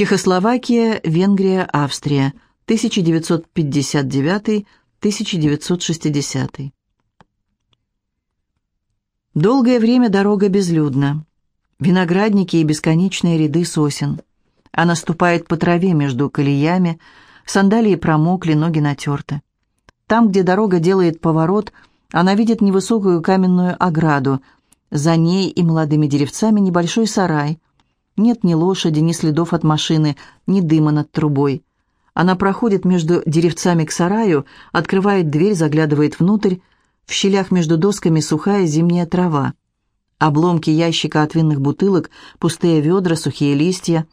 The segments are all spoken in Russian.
Чехословакия, Венгрия, Австрия, 1959-1960. Долгое время дорога безлюдна. Виноградники и бесконечные ряды сосен. Она ступает по траве между колеями, сандалии промокли, ноги натерты. Там, где дорога делает поворот, она видит невысокую каменную ограду. За ней и молодыми деревцами небольшой сарай – нет ни лошади, ни следов от машины, ни дыма над трубой. Она проходит между деревцами к сараю, открывает дверь, заглядывает внутрь. В щелях между досками сухая зимняя трава. Обломки ящика от винных бутылок, пустые ведра, сухие листья.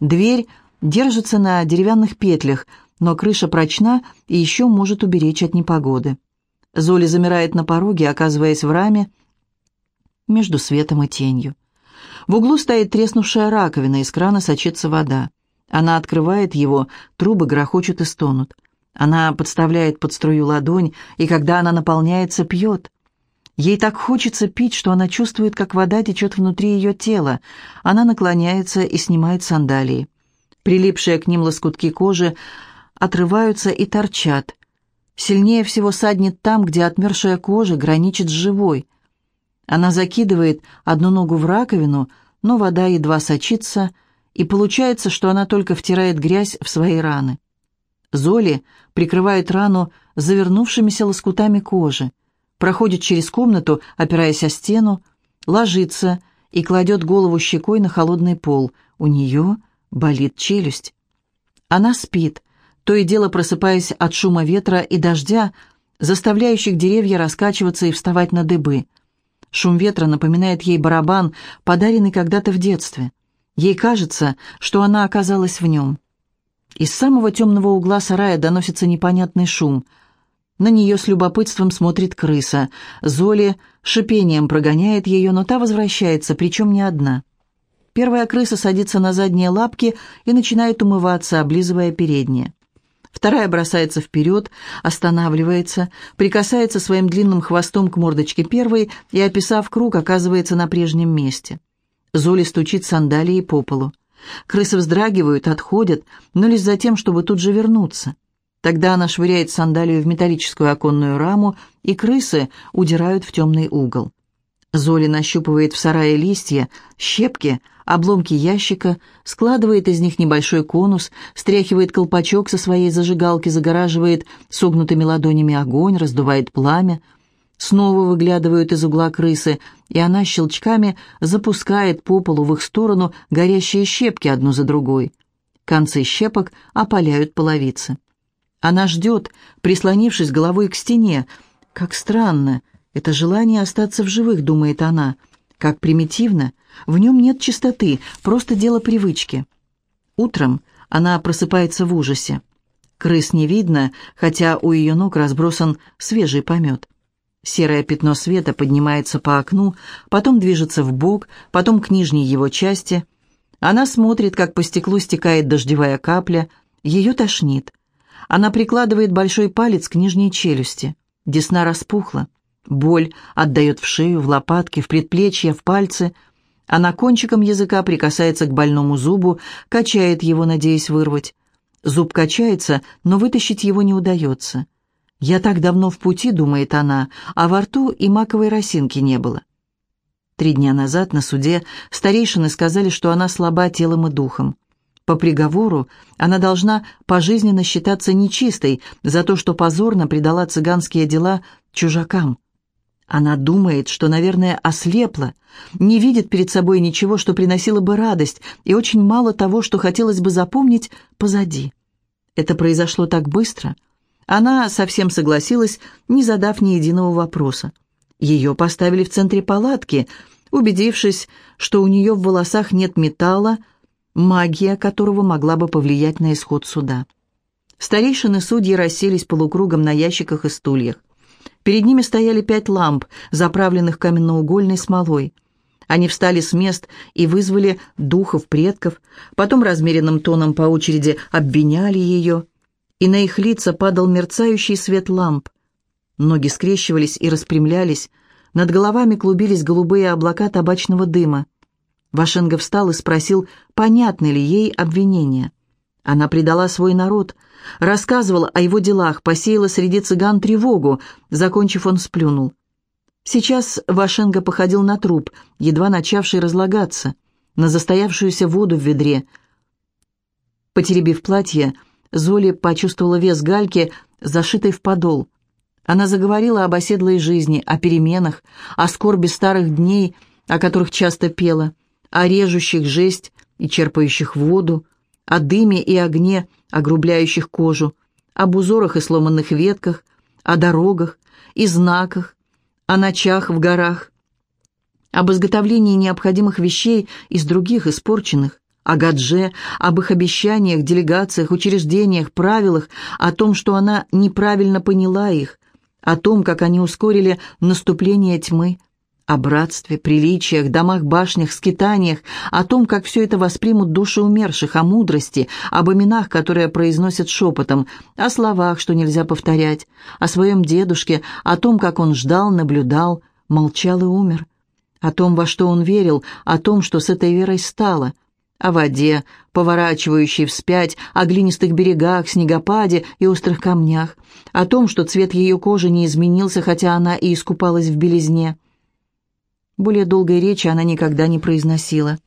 Дверь держится на деревянных петлях, но крыша прочна и еще может уберечь от непогоды. Золи замирает на пороге, оказываясь в раме между светом и тенью. В углу стоит треснувшая раковина, из крана сочится вода. Она открывает его, трубы грохочут и стонут. Она подставляет под струю ладонь, и когда она наполняется, пьет. Ей так хочется пить, что она чувствует, как вода течет внутри ее тела. Она наклоняется и снимает сандалии. Прилипшие к ним лоскутки кожи отрываются и торчат. Сильнее всего саднет там, где отмершая кожа граничит с живой – она закидывает одну ногу в раковину, но вода едва сочится, и получается, что она только втирает грязь в свои раны. Золи прикрывает рану завернувшимися лоскутами кожи, проходит через комнату, опираясь о стену, ложится и кладет голову щекой на холодный пол. У нее болит челюсть. Она спит, то и дело просыпаясь от шума ветра и дождя, заставляющих деревья раскачиваться и вставать на дыбы – Шум ветра напоминает ей барабан, подаренный когда-то в детстве. Ей кажется, что она оказалась в нем. Из самого темного угла сарая доносится непонятный шум. На нее с любопытством смотрит крыса. Золи шипением прогоняет ее, но та возвращается, причем не одна. Первая крыса садится на задние лапки и начинает умываться, облизывая передние. Вторая бросается вперед, останавливается, прикасается своим длинным хвостом к мордочке первой и, описав круг, оказывается на прежнем месте. Золи стучит сандалией по полу. Крысы вздрагивают, отходят, но лишь за тем, чтобы тут же вернуться. Тогда она швыряет сандалию в металлическую оконную раму, и крысы удирают в темный угол. Золи нащупывает в сарае листья, щепки, обломки ящика, складывает из них небольшой конус, стряхивает колпачок со своей зажигалки, загораживает согнутыми ладонями огонь, раздувает пламя. Снова выглядывают из угла крысы, и она щелчками запускает по полу в их сторону горящие щепки одну за другой. Концы щепок опаляют половицы. Она ждет, прислонившись головой к стене. Как странно, это желание остаться в живых, думает она. Как примитивно. В нем нет чистоты, просто дело привычки. Утром она просыпается в ужасе. Крыс не видно, хотя у ее ног разбросан свежий помет. Серое пятно света поднимается по окну, потом движется в бок, потом к нижней его части. Она смотрит, как по стеклу стекает дождевая капля, ее тошнит. Она прикладывает большой палец к нижней челюсти. Десна распухла. Боль отдает в шею, в лопатки, в предплечья, в пальцы. Она кончиком языка прикасается к больному зубу, качает его, надеясь вырвать. Зуб качается, но вытащить его не удается. «Я так давно в пути», — думает она, а во рту и маковой росинки не было. Три дня назад на суде старейшины сказали, что она слаба телом и духом. По приговору она должна пожизненно считаться нечистой за то, что позорно предала цыганские дела чужакам. Она думает, что, наверное, ослепла, не видит перед собой ничего, что приносило бы радость, и очень мало того, что хотелось бы запомнить, позади. Это произошло так быстро. Она совсем согласилась, не задав ни единого вопроса. Ее поставили в центре палатки, убедившись, что у нее в волосах нет металла, магия которого могла бы повлиять на исход суда. Старейшины судьи расселись полукругом на ящиках и стульях. Перед ними стояли пять ламп, заправленных каменноугольной смолой. Они встали с мест и вызвали духов предков, потом размеренным тоном по очереди обвиняли ее, и на их лица падал мерцающий свет ламп. Ноги скрещивались и распрямлялись, над головами клубились голубые облака табачного дыма. Вашенга встал и спросил, понятны ли ей обвинения. Она предала свой народ, рассказывала о его делах, посеяла среди цыган тревогу. Закончив, он сплюнул. Сейчас Вашенга походил на труп, едва начавший разлагаться, на застоявшуюся воду в ведре. Потеребив платье, Золи почувствовала вес гальки, зашитой в подол. Она заговорила об оседлой жизни, о переменах, о скорби старых дней, о которых часто пела, о режущих жесть и черпающих воду, о дыме и огне, огрубляющих кожу, об узорах и сломанных ветках, о дорогах и знаках, о ночах в горах, об изготовлении необходимых вещей из других испорченных, о Гадже, об их обещаниях, делегациях, учреждениях, правилах, о том, что она неправильно поняла их, о том, как они ускорили наступление тьмы, о братстве, приличиях, домах-башнях, скитаниях, о том, как все это воспримут души умерших, о мудрости, об именах, которые произносят шепотом, о словах, что нельзя повторять, о своем дедушке, о том, как он ждал, наблюдал, молчал и умер, о том, во что он верил, о том, что с этой верой стало, о воде, поворачивающей вспять, о глинистых берегах, снегопаде и острых камнях, о том, что цвет ее кожи не изменился, хотя она и искупалась в белизне, более долгой речи она никогда не произносила.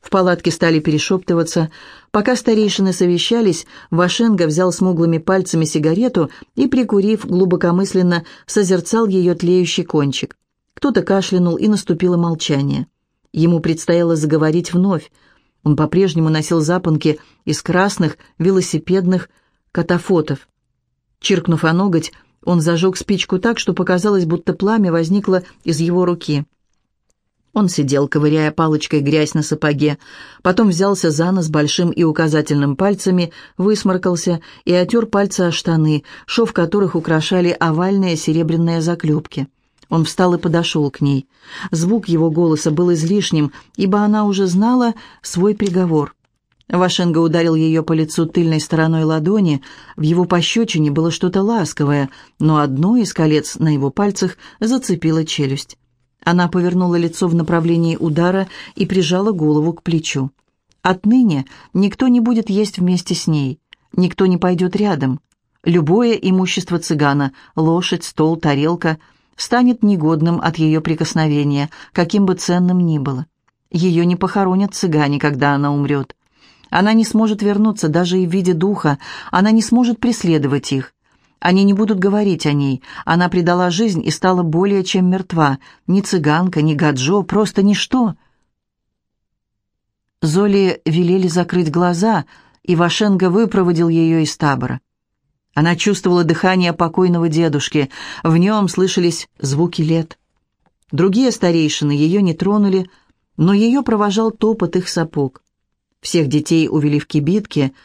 В палатке стали перешептываться. Пока старейшины совещались, Вашенга взял смуглыми пальцами сигарету и, прикурив, глубокомысленно созерцал ее тлеющий кончик. Кто-то кашлянул, и наступило молчание. Ему предстояло заговорить вновь. Он по-прежнему носил запонки из красных велосипедных катафотов. Чиркнув о ноготь, он зажег спичку так, что показалось, будто пламя возникло из его руки. Он сидел, ковыряя палочкой грязь на сапоге, потом взялся за нос большим и указательным пальцами, высморкался и отер пальцы о штаны, шов которых украшали овальные серебряные заклепки. Он встал и подошел к ней. Звук его голоса был излишним, ибо она уже знала свой приговор. Вашенга ударил ее по лицу тыльной стороной ладони. В его пощечине было что-то ласковое, но одно из колец на его пальцах зацепило челюсть. Она повернула лицо в направлении удара и прижала голову к плечу. Отныне никто не будет есть вместе с ней, никто не пойдет рядом. Любое имущество цыгана, лошадь, стол, тарелка, станет негодным от ее прикосновения, каким бы ценным ни было. Ее не похоронят цыгане, когда она умрет. Она не сможет вернуться даже и в виде духа, она не сможет преследовать их. Они не будут говорить о ней. Она предала жизнь и стала более чем мертва. Ни цыганка, ни гаджо, просто ничто. Золи велели закрыть глаза, и Вашенко выпроводил ее из табора. Она чувствовала дыхание покойного дедушки, в нем слышались звуки лет. Другие старейшины ее не тронули, но ее провожал топот их сапог. Всех детей увели в кибитки —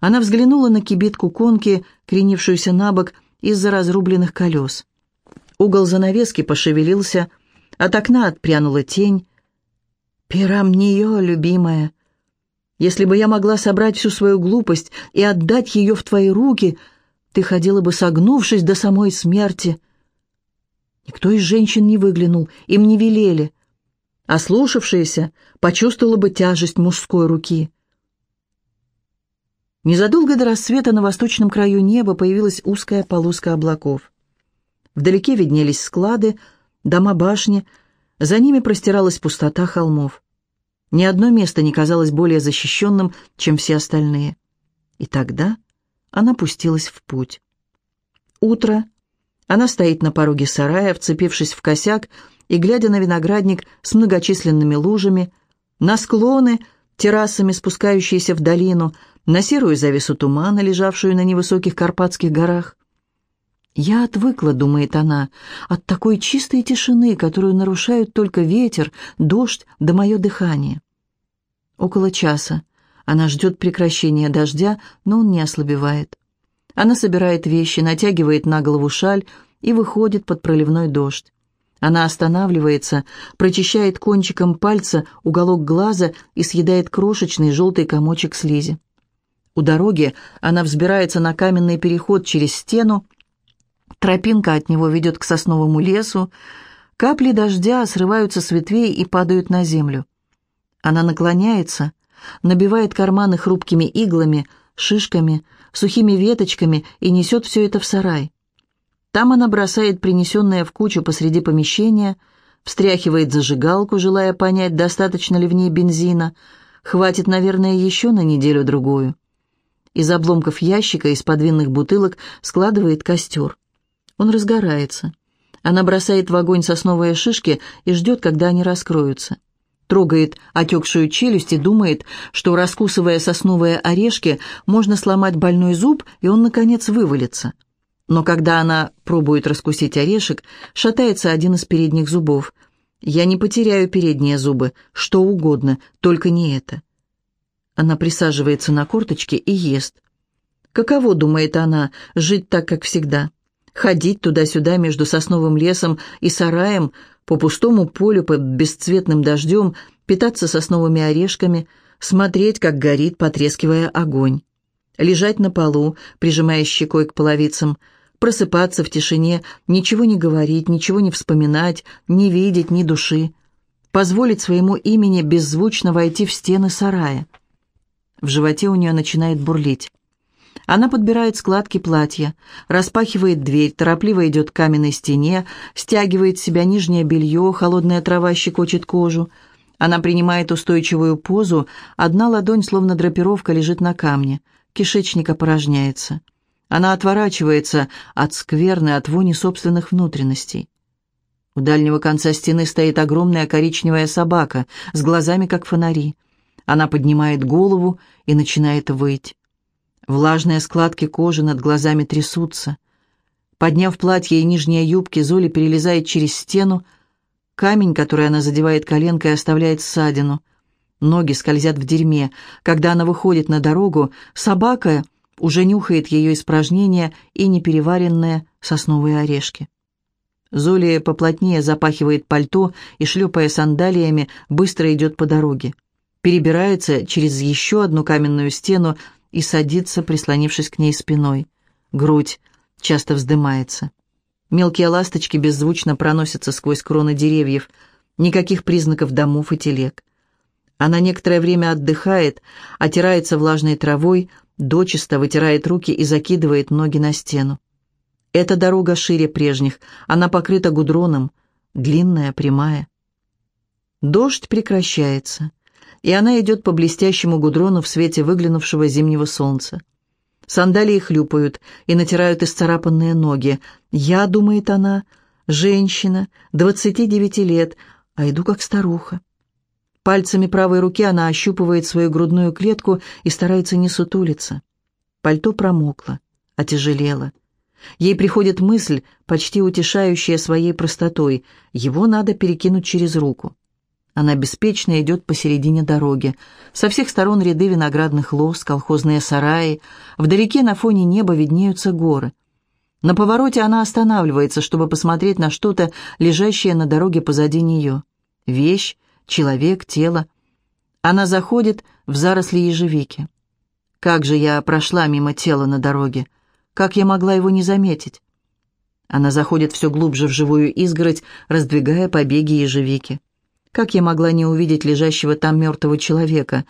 она взглянула на кибитку конки, кренившуюся на бок из-за разрубленных колес. Угол занавески пошевелился, от окна отпрянула тень. «Пирам нее, любимая! Если бы я могла собрать всю свою глупость и отдать ее в твои руки, ты ходила бы согнувшись до самой смерти». Никто из женщин не выглянул, им не велели. Ослушавшаяся почувствовала бы тяжесть мужской руки. Незадолго до рассвета на восточном краю неба появилась узкая полоска облаков. Вдалеке виднелись склады, дома-башни, за ними простиралась пустота холмов. Ни одно место не казалось более защищенным, чем все остальные. И тогда она пустилась в путь. Утро. Она стоит на пороге сарая, вцепившись в косяк и глядя на виноградник с многочисленными лужами, на склоны, террасами, спускающиеся в долину, на серую завесу тумана, лежавшую на невысоких Карпатских горах. «Я отвыкла», — думает она, — «от такой чистой тишины, которую нарушают только ветер, дождь да мое дыхание». Около часа. Она ждет прекращения дождя, но он не ослабевает. Она собирает вещи, натягивает на голову шаль и выходит под проливной дождь. Она останавливается, прочищает кончиком пальца уголок глаза и съедает крошечный желтый комочек слизи. У дороги она взбирается на каменный переход через стену. Тропинка от него ведет к сосновому лесу. Капли дождя срываются с ветвей и падают на землю. Она наклоняется, набивает карманы хрупкими иглами, шишками, сухими веточками и несет все это в сарай. Там она бросает принесенное в кучу посреди помещения, встряхивает зажигалку, желая понять, достаточно ли в ней бензина, хватит, наверное, еще на неделю-другую. Из обломков ящика, из подвинных бутылок складывает костер. Он разгорается. Она бросает в огонь сосновые шишки и ждет, когда они раскроются. Трогает отекшую челюсть и думает, что, раскусывая сосновые орешки, можно сломать больной зуб, и он, наконец, вывалится. Но когда она пробует раскусить орешек, шатается один из передних зубов. «Я не потеряю передние зубы, что угодно, только не это». Она присаживается на корточки и ест. Каково, думает она, жить так, как всегда? Ходить туда-сюда между сосновым лесом и сараем, по пустому полю под бесцветным дождем, питаться сосновыми орешками, смотреть, как горит, потрескивая огонь. Лежать на полу, прижимая щекой к половицам, просыпаться в тишине, ничего не говорить, ничего не вспоминать, не видеть ни души. Позволить своему имени беззвучно войти в стены сарая. В животе у нее начинает бурлить. Она подбирает складки платья, распахивает дверь, торопливо идет к каменной стене, стягивает с себя нижнее белье, холодная трава щекочет кожу. Она принимает устойчивую позу, одна ладонь, словно драпировка, лежит на камне, кишечник опорожняется. Она отворачивается от скверны, от вони собственных внутренностей. У дальнего конца стены стоит огромная коричневая собака с глазами, как фонари. Она поднимает голову и начинает выть. Влажные складки кожи над глазами трясутся. Подняв платье и нижние юбки, Золи перелезает через стену. Камень, который она задевает коленкой, оставляет ссадину. Ноги скользят в дерьме. Когда она выходит на дорогу, собака уже нюхает ее испражнения и непереваренные сосновые орешки. Золи поплотнее запахивает пальто и, шлепая сандалиями, быстро идет по дороге перебирается через еще одну каменную стену и садится, прислонившись к ней спиной. Грудь часто вздымается. Мелкие ласточки беззвучно проносятся сквозь кроны деревьев. Никаких признаков домов и телег. Она некоторое время отдыхает, отирается влажной травой, дочисто вытирает руки и закидывает ноги на стену. Эта дорога шире прежних, она покрыта гудроном, длинная, прямая. Дождь прекращается и она идет по блестящему гудрону в свете выглянувшего зимнего солнца. Сандалии хлюпают и натирают исцарапанные ноги. «Я», — думает она, — «женщина, двадцати девяти лет, а иду как старуха». Пальцами правой руки она ощупывает свою грудную клетку и старается не сутулиться. Пальто промокло, отяжелело. Ей приходит мысль, почти утешающая своей простотой, его надо перекинуть через руку. Она беспечно идет посередине дороги. Со всех сторон ряды виноградных лоз, колхозные сараи. Вдалеке на фоне неба виднеются горы. На повороте она останавливается, чтобы посмотреть на что-то, лежащее на дороге позади нее. Вещь, человек, тело. Она заходит в заросли ежевики. Как же я прошла мимо тела на дороге? Как я могла его не заметить? Она заходит все глубже в живую изгородь, раздвигая побеги ежевики. Как я могла не увидеть лежащего там мертвого человека?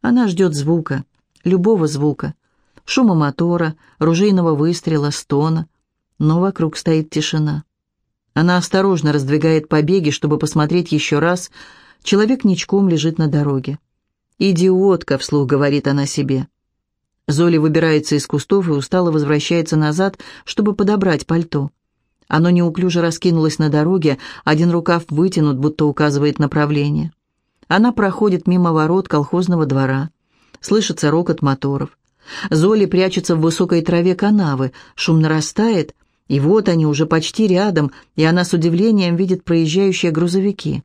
Она ждет звука, любого звука. Шума мотора, ружейного выстрела, стона. Но вокруг стоит тишина. Она осторожно раздвигает побеги, чтобы посмотреть еще раз. Человек ничком лежит на дороге. «Идиотка», — вслух говорит она себе. Золи выбирается из кустов и устало возвращается назад, чтобы подобрать пальто. Оно неуклюже раскинулось на дороге, один рукав вытянут, будто указывает направление. Она проходит мимо ворот колхозного двора. Слышится рокот моторов. Золи прячется в высокой траве канавы, шум нарастает, и вот они уже почти рядом, и она с удивлением видит проезжающие грузовики.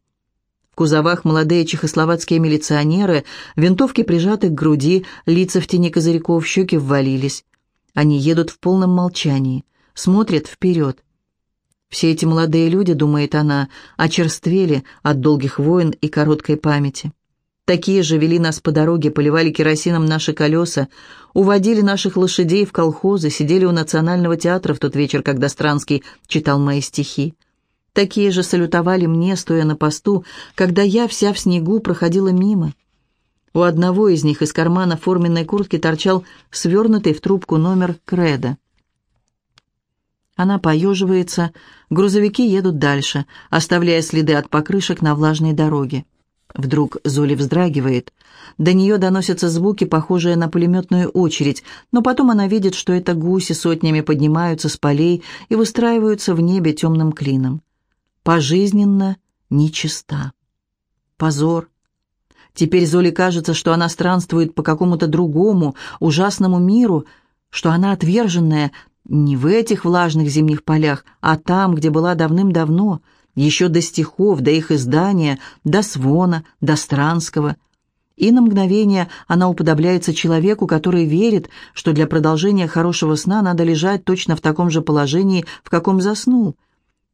В кузовах молодые чехословацкие милиционеры, винтовки прижаты к груди, лица в тени козырьков, щеки ввалились. Они едут в полном молчании, смотрят вперед. Все эти молодые люди, думает она, очерствели от долгих войн и короткой памяти. Такие же вели нас по дороге, поливали керосином наши колеса, уводили наших лошадей в колхозы, сидели у Национального театра в тот вечер, когда Странский читал мои стихи. Такие же салютовали мне, стоя на посту, когда я вся в снегу проходила мимо. У одного из них из кармана форменной куртки торчал свернутый в трубку номер кредо. Она поеживается, грузовики едут дальше, оставляя следы от покрышек на влажной дороге. Вдруг Золи вздрагивает. До нее доносятся звуки, похожие на пулеметную очередь, но потом она видит, что это гуси сотнями поднимаются с полей и выстраиваются в небе темным клином. Пожизненно нечиста. Позор. Теперь Золе кажется, что она странствует по какому-то другому, ужасному миру, что она отверженная не в этих влажных зимних полях, а там, где была давным-давно, еще до стихов, до их издания, до Свона, до Странского. И на мгновение она уподобляется человеку, который верит, что для продолжения хорошего сна надо лежать точно в таком же положении, в каком заснул.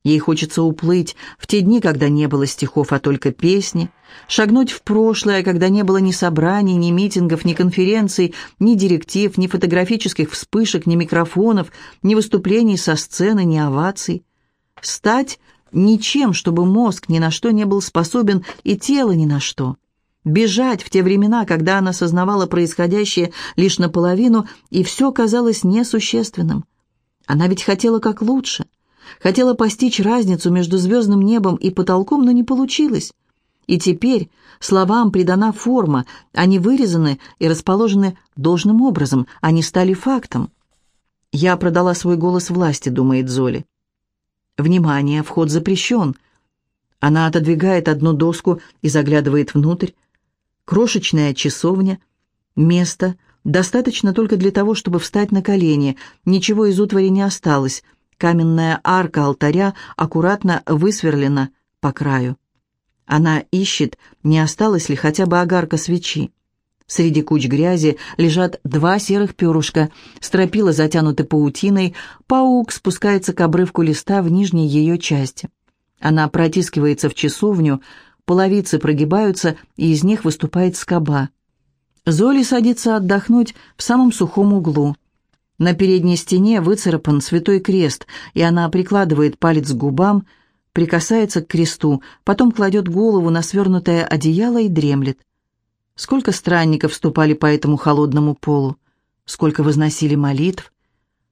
Ей хочется уплыть в те дни, когда не было стихов, а только песни, шагнуть в прошлое, когда не было ни собраний, ни митингов, ни конференций, ни директив, ни фотографических вспышек, ни микрофонов, ни выступлений со сцены, ни оваций. Стать ничем, чтобы мозг ни на что не был способен и тело ни на что. Бежать в те времена, когда она осознавала происходящее лишь наполовину, и все казалось несущественным. Она ведь хотела как лучше. Хотела постичь разницу между звездным небом и потолком, но не получилось. И теперь словам придана форма, они вырезаны и расположены должным образом, они стали фактом. «Я продала свой голос власти», — думает Золи. Внимание, вход запрещен. Она отодвигает одну доску и заглядывает внутрь. Крошечная часовня. Место. Достаточно только для того, чтобы встать на колени. Ничего из утвари не осталось. Каменная арка алтаря аккуратно высверлена по краю. Она ищет, не осталось ли хотя бы огарка свечи. Среди куч грязи лежат два серых перышка, стропила затянуты паутиной, паук спускается к обрывку листа в нижней ее части. Она протискивается в часовню, половицы прогибаются, и из них выступает скоба. Золи садится отдохнуть в самом сухом углу. На передней стене выцарапан святой крест, и она прикладывает палец к губам, прикасается к кресту, потом кладет голову на свернутое одеяло и дремлет. Сколько странников ступали по этому холодному полу, сколько возносили молитв,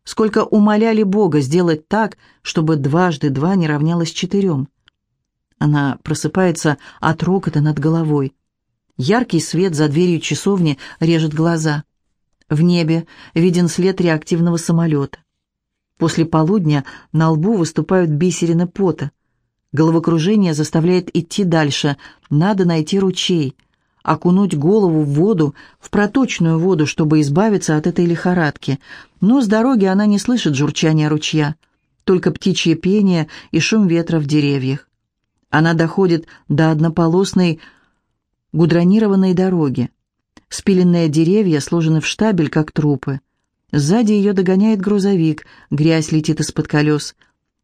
сколько умоляли Бога сделать так, чтобы дважды два не равнялось четырем. Она просыпается от рокота над головой. Яркий свет за дверью часовни режет глаза. В небе виден след реактивного самолета. После полудня на лбу выступают бисерины пота. Головокружение заставляет идти дальше. Надо найти ручей — окунуть голову в воду, в проточную воду, чтобы избавиться от этой лихорадки. Но с дороги она не слышит журчания ручья, только птичье пение и шум ветра в деревьях. Она доходит до однополосной гудронированной дороги. Спиленные деревья сложены в штабель, как трупы. Сзади ее догоняет грузовик, грязь летит из-под колес.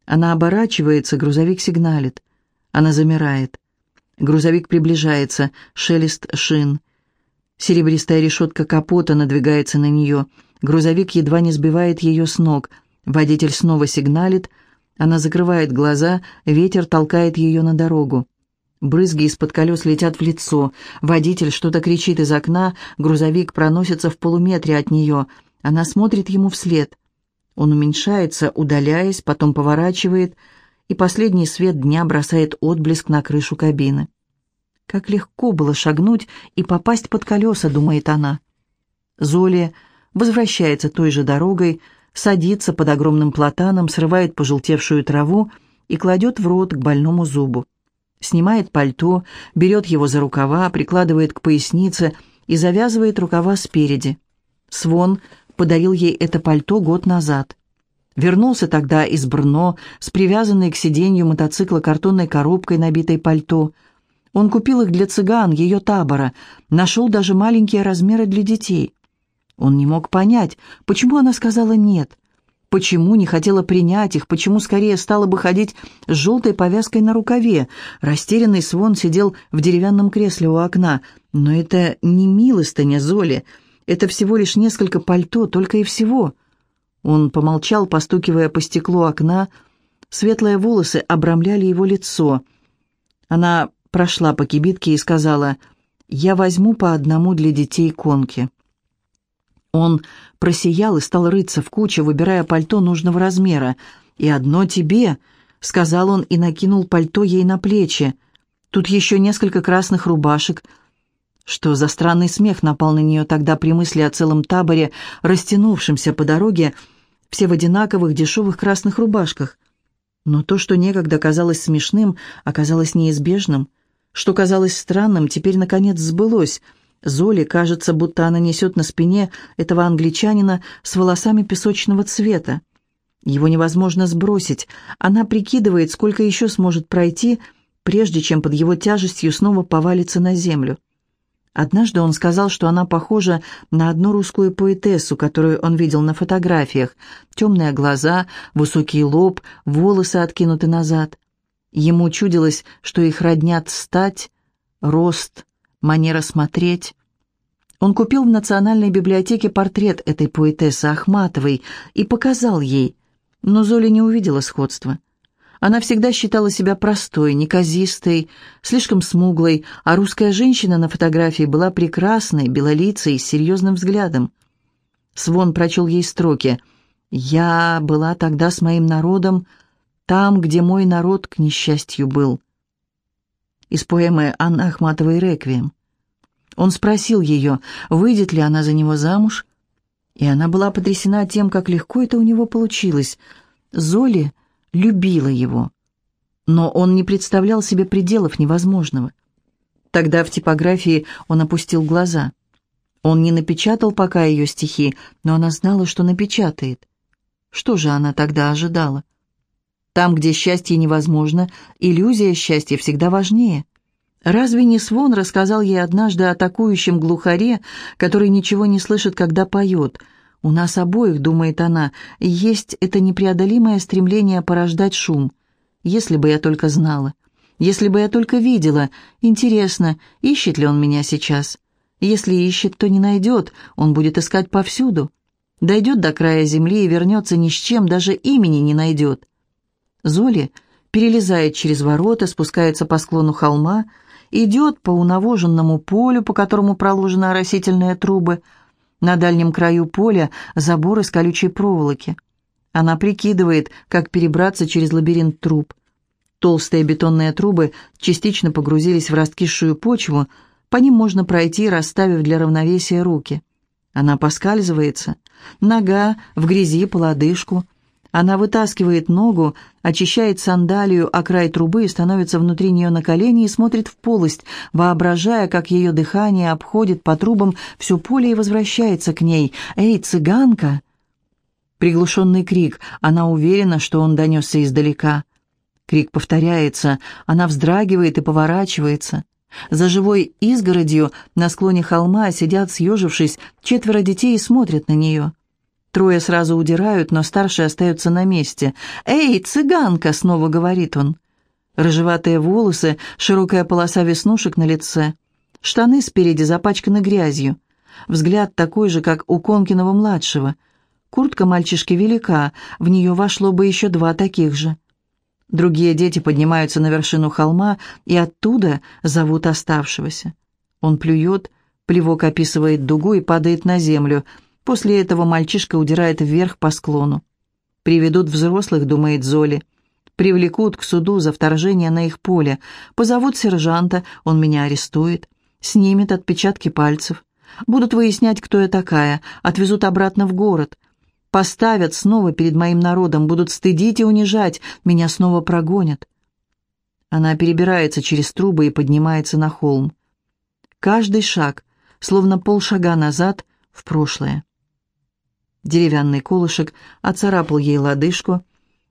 Она оборачивается, грузовик сигналит. Она замирает. Грузовик приближается, шелест шин. Серебристая решетка капота надвигается на нее. Грузовик едва не сбивает ее с ног. Водитель снова сигналит. Она закрывает глаза, ветер толкает ее на дорогу. Брызги из-под колес летят в лицо. Водитель что-то кричит из окна, грузовик проносится в полуметре от нее. Она смотрит ему вслед. Он уменьшается, удаляясь, потом поворачивает — и последний свет дня бросает отблеск на крышу кабины. Как легко было шагнуть и попасть под колеса, думает она. Золи возвращается той же дорогой, садится под огромным платаном, срывает пожелтевшую траву и кладет в рот к больному зубу. Снимает пальто, берет его за рукава, прикладывает к пояснице и завязывает рукава спереди. Свон подарил ей это пальто год назад. Вернулся тогда из Брно с привязанной к сиденью мотоцикла картонной коробкой, набитой пальто. Он купил их для цыган, ее табора, нашел даже маленькие размеры для детей. Он не мог понять, почему она сказала «нет», почему не хотела принять их, почему скорее стала бы ходить с желтой повязкой на рукаве. Растерянный Свон сидел в деревянном кресле у окна. Но это не милостыня Золи, это всего лишь несколько пальто, только и всего. Он помолчал, постукивая по стеклу окна. Светлые волосы обрамляли его лицо. Она прошла по кибитке и сказала, «Я возьму по одному для детей конки». Он просиял и стал рыться в куче, выбирая пальто нужного размера. «И одно тебе», — сказал он и накинул пальто ей на плечи. «Тут еще несколько красных рубашек». Что за странный смех напал на нее тогда при мысли о целом таборе, растянувшемся по дороге, все в одинаковых дешевых красных рубашках. Но то, что некогда казалось смешным, оказалось неизбежным. Что казалось странным, теперь, наконец, сбылось — Золе кажется, будто она несет на спине этого англичанина с волосами песочного цвета. Его невозможно сбросить. Она прикидывает, сколько еще сможет пройти, прежде чем под его тяжестью снова повалится на землю. Однажды он сказал, что она похожа на одну русскую поэтессу, которую он видел на фотографиях. Темные глаза, высокий лоб, волосы откинуты назад. Ему чудилось, что их роднят стать, рост, манера смотреть. Он купил в Национальной библиотеке портрет этой поэтессы Ахматовой и показал ей, но Золя не увидела сходства. Она всегда считала себя простой, неказистой, слишком смуглой, а русская женщина на фотографии была прекрасной, белолицей, с серьезным взглядом. Свон прочел ей строки «Я была тогда с моим народом, там, где мой народ, к несчастью, был» из поэмы Анны Ахматовой «Реквием». Он спросил ее, выйдет ли она за него замуж, и она была потрясена тем, как легко это у него получилось. Золи любила его, но он не представлял себе пределов невозможного. Тогда в типографии он опустил глаза. Он не напечатал пока ее стихи, но она знала, что напечатает. Что же она тогда ожидала? Там, где счастье невозможно, иллюзия счастья всегда важнее. Разве не Свон рассказал ей однажды о атакующем глухаре, который ничего не слышит, когда поет? У нас обоих, думает она, есть это непреодолимое стремление порождать шум. Если бы я только знала. Если бы я только видела. Интересно, ищет ли он меня сейчас? Если ищет, то не найдет, он будет искать повсюду. Дойдет до края земли и вернется ни с чем, даже имени не найдет. Золи перелезает через ворота, спускается по склону холма, идет по унавоженному полю, по которому проложены оросительные трубы. На дальнем краю поля забор из колючей проволоки. Она прикидывает, как перебраться через лабиринт труб. Толстые бетонные трубы частично погрузились в раскисшую почву, по ним можно пройти, расставив для равновесия руки. Она поскальзывается, нога в грязи по лодыжку – она вытаскивает ногу, очищает сандалию о край трубы и становится внутри нее на колени и смотрит в полость, воображая, как ее дыхание обходит по трубам все поле и возвращается к ней. «Эй, цыганка!» Приглушенный крик. Она уверена, что он донесся издалека. Крик повторяется. Она вздрагивает и поворачивается. За живой изгородью на склоне холма сидят, съежившись, четверо детей и смотрят на нее. Трое сразу удирают, но старший остается на месте. «Эй, цыганка!» — снова говорит он. Рыжеватые волосы, широкая полоса веснушек на лице. Штаны спереди запачканы грязью. Взгляд такой же, как у Конкиного-младшего. Куртка мальчишки велика, в нее вошло бы еще два таких же. Другие дети поднимаются на вершину холма и оттуда зовут оставшегося. Он плюет, плевок описывает дугу и падает на землю — После этого мальчишка удирает вверх по склону. Приведут взрослых, думает Золи. Привлекут к суду за вторжение на их поле. Позовут сержанта, он меня арестует. Снимет отпечатки пальцев. Будут выяснять, кто я такая. Отвезут обратно в город. Поставят снова перед моим народом. Будут стыдить и унижать. Меня снова прогонят. Она перебирается через трубы и поднимается на холм. Каждый шаг, словно полшага назад, в прошлое. Деревянный колышек оцарапал ей лодыжку.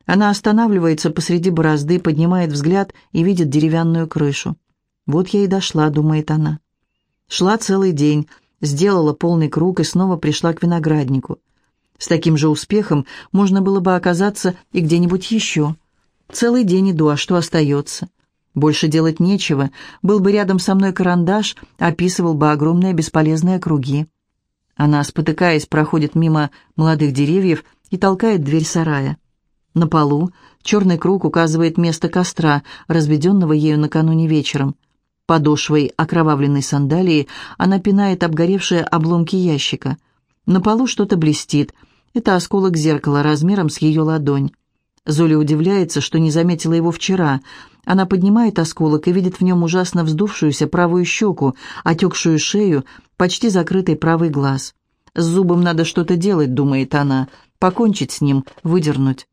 Она останавливается посреди борозды, поднимает взгляд и видит деревянную крышу. «Вот я и дошла», — думает она. Шла целый день, сделала полный круг и снова пришла к винограднику. С таким же успехом можно было бы оказаться и где-нибудь еще. Целый день иду, а что остается? Больше делать нечего. Был бы рядом со мной карандаш, описывал бы огромные бесполезные круги. Она, спотыкаясь, проходит мимо молодых деревьев и толкает дверь сарая. На полу черный круг указывает место костра, разведенного ею накануне вечером. Подошвой окровавленной сандалии она пинает обгоревшие обломки ящика. На полу что-то блестит. Это осколок зеркала размером с ее ладонь. Золя удивляется, что не заметила его вчера. Она поднимает осколок и видит в нем ужасно вздувшуюся правую щеку, отекшую шею, почти закрытый правый глаз. «С зубом надо что-то делать», — думает она, — «покончить с ним, выдернуть».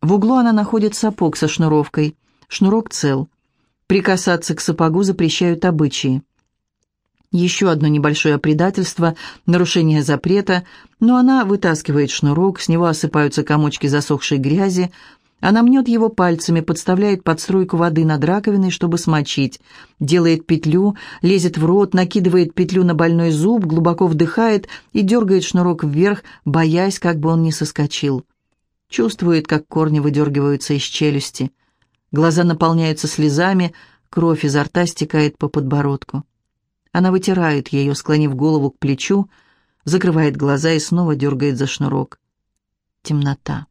В углу она находит сапог со шнуровкой. Шнурок цел. Прикасаться к сапогу запрещают обычаи. Еще одно небольшое предательство, нарушение запрета, но она вытаскивает шнурок, с него осыпаются комочки засохшей грязи, она мнет его пальцами, подставляет под струйку воды над раковиной, чтобы смочить, делает петлю, лезет в рот, накидывает петлю на больной зуб, глубоко вдыхает и дергает шнурок вверх, боясь, как бы он не соскочил. Чувствует, как корни выдергиваются из челюсти. Глаза наполняются слезами, кровь изо рта стекает по подбородку. Она вытирает ее, склонив голову к плечу, закрывает глаза и снова дергает за шнурок. Темнота.